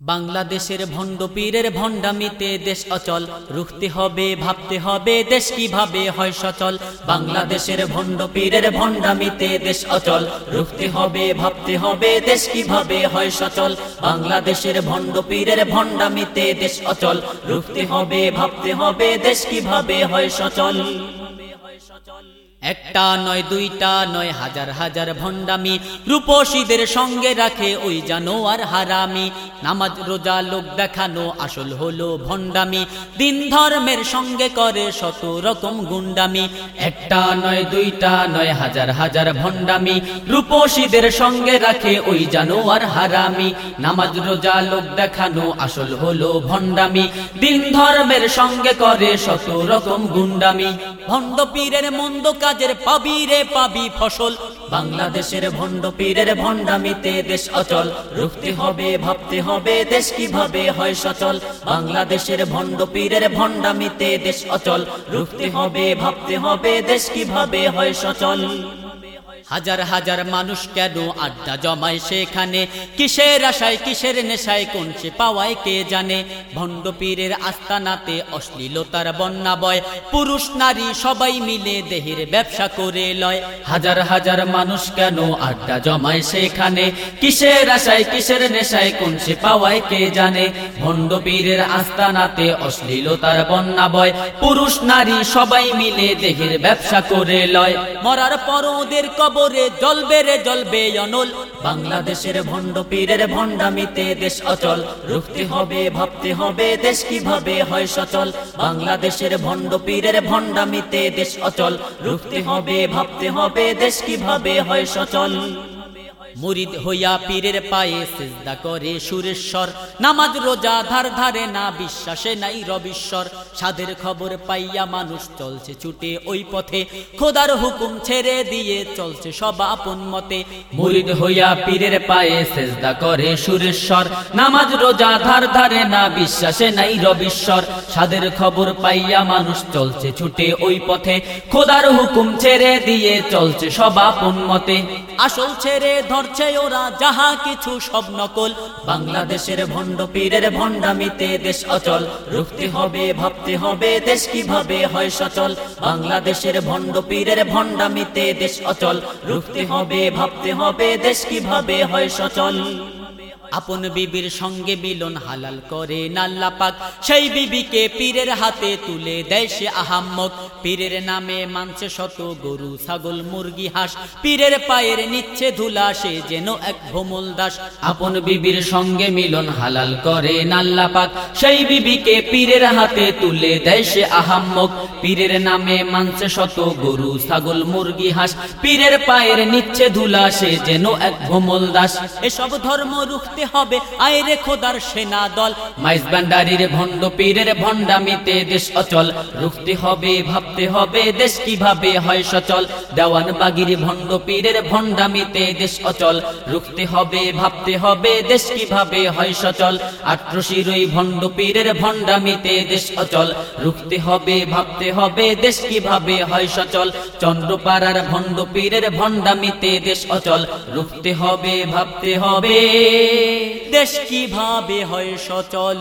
বাংলাদেশের ভণ্ড পীরের ভণ্ডামিতে দেশ অচল। রুখতে হবে, ভাবতে হবে, দেশ কীভাবে হয় সচল? বাংলাদেশের ভণ্ড পীরের ভণ্ডামিতে দেশ অচল। রুখতে হবে, ভাবতে হবে, দেশ কীভাবে হয় সচল? বাংলাদেশের ভণ্ড পীরের ভণ্ডামিতে দেশ অচল। রুখতে হবে, ভাবতে হবে, দেশ কীভাবে হয় সচল? একটা নয়, দুইটা নয়, হাজার হাজার ভণ্ডামি। রূপসীদের সঙ্গে রাখে ওই জানোয়ার হারামি। নামাজ, রোজা, লোক দেখানো আসল হলো ভণ্ডামি। দিন ধর্মের সঙ্গে করে শত রকম গুন্ডামি। একটা নয়, দুইটা নয়, হাজার হাজার ভণ্ডামি। রূপসীদের সঙ্গে রাখে ওই জানোয়ার হারামি। নামাজ, রোজা, লোক দেখানো আসল হলো ভণ্ডামি। দিন ধর্মের সঙ্গে করে শত রকম গুন্ডামি। ভণ্ড পীরের মন্দ কাজের পাবি রে পাবি ফসল। বাংলাদেশের ভণ্ড পীরের ভণ্ডামিতে দেশ অচল। রুখতে হবে, ভাবতে হবে, দেশ কীভাবে হয় সচল। বাংলাদেশের ভণ্ড পীরের ভণ্ডামিতে দেশ অচল। রুখতে হবে, ভাবতে হবে, দেশ কীভাবে হয় সচল। হাজার হাজার মানুষ কেন আড্ডা জমায় সেখানে? কিসের আশায়, কিসের নেশায়, কোন সে পাওয়ায় কে জানে? ভণ্ড পীরের আস্তানাতে অশ্লীলতার বন্যা বয়। পুরুষ, নারী সবাই মিলে দেহের ব্যবসা করে লয়। হাজার হাজার মানুষ কেন আড্ডা জমায় সেখানে? কিসের আশায়, কিসের নেশায়, কোন সে পাওয়ায় কে জানে? ভণ্ড পীরের আস্তানাতে অশ্লীলতার বন্যা বয়। পুরুষ, নারী সবাই মিলে দেহের ব্যবসা করে লয়। মরার পর ওদের কবরে জ্বলবে রে জ্বলবে অনল। বাংলাদেশের ভণ্ড পীরের ভণ্ডামিতে দেশ অচল। রুখতে হবে, ভাবতে হবে, দেশ কীভাবে হয় সচল। বাংলাদেশের ভণ্ড পীরের ভণ্ডামিতে দেশ অচল। রুখতে হবে, ভাবতে হবে, দেশ কীভাবে হয় সচল। মুরিদ হইয়া পীরের পায়ে সেজদা করে, সুরেশ্বর। নামাজ রোজা ধার ধারে না, বিশ্বাসে নাই রবিশ্বর। সাধের খবর পাইয়া মানুষ চলছে ছুটে ওই পথে। খোদার হুকুম ছেড়ে দিয়ে চলছে সব আপন মতে। মুরিদ হইয়া পীরের পায়ে সেজদা করে, সুরেশ্বর। নামাজ রোজা ধার ধারে না, বিশ্বাসে নাই রবিশ্বর। সাধের খবর পাইয়া মানুষ চলছে ছুটে ওই পথে। খোদার হুকুম ছেড়ে দিয়ে চলছে সব আপন মতে। আসল ছেড়ে ধরছে ওরা, যাহা কিছু সব নকল। বাংলাদেশের ভণ্ড পীরের ভণ্ডামিতে দেশ অচল। রুখতে হবে, ভাবতে হবে, দেশ কীভাবে হয় সচল। বাংলাদেশের ভণ্ড পীরের ভণ্ডামিতে দেশ অচল। রুখতে হবে, ভাবতে হবে, দেশ কীভাবে হয় সচল। আপন বিবির সঙ্গে মিলন হালাল করে নাল্লা পাক সেই বিবিকে পীরের হাতে তুলে দেয় সে আহাম্মক। পীরের নামে মানছে শত গরু, ছাগল, মুরগি, হাঁস। পীরের পায়ের নিচ্ছে ধুলা, সে যেন এক ভোমল দাস। আপন বিবির সঙ্গে মিলন হালাল করে নাল্লা পাক সেই বিবিকে পীরের হাতে তুলে দেয় সে আহাম্মক। পীরের নামে মানছে শত গরু, ছাগল, মুরগি, হাঁস। পীরের পায়ের নিচ্ছে ধুলা, সে যেন এক ভোমল দাস। এসব ধর্ম রুখতে করতে হবে। আয়রে খোদার সেনা দল। মাইজ ভান্ডারির ভণ্ড, পীরের ভণ্ডামিতে দেশ অচল। রুখতে হবে, ভাবতে হবে, দেশ কীভাবে হয় সচল। দেওয়ান বাগির ভণ্ড, পীরের ভণ্ডামিতে দেশ অচল। রুখতে হবে, ভাবতে হবে, দেশ কীভাবে হয় সচল। আট্রসির ওই ভণ্ড, পীরের ভণ্ডামিতে দেশ অচল। রুখতে হবে, ভাবতে হবে, দেশ কীভাবে হয় সচল। চন্দ্রপাড়ার ভণ্ড, পীরের ভণ্ডামিতে দেশ অচল। রুখতে হবে, ভাবতে হবে। দেশ কীভাবে হয় সচল?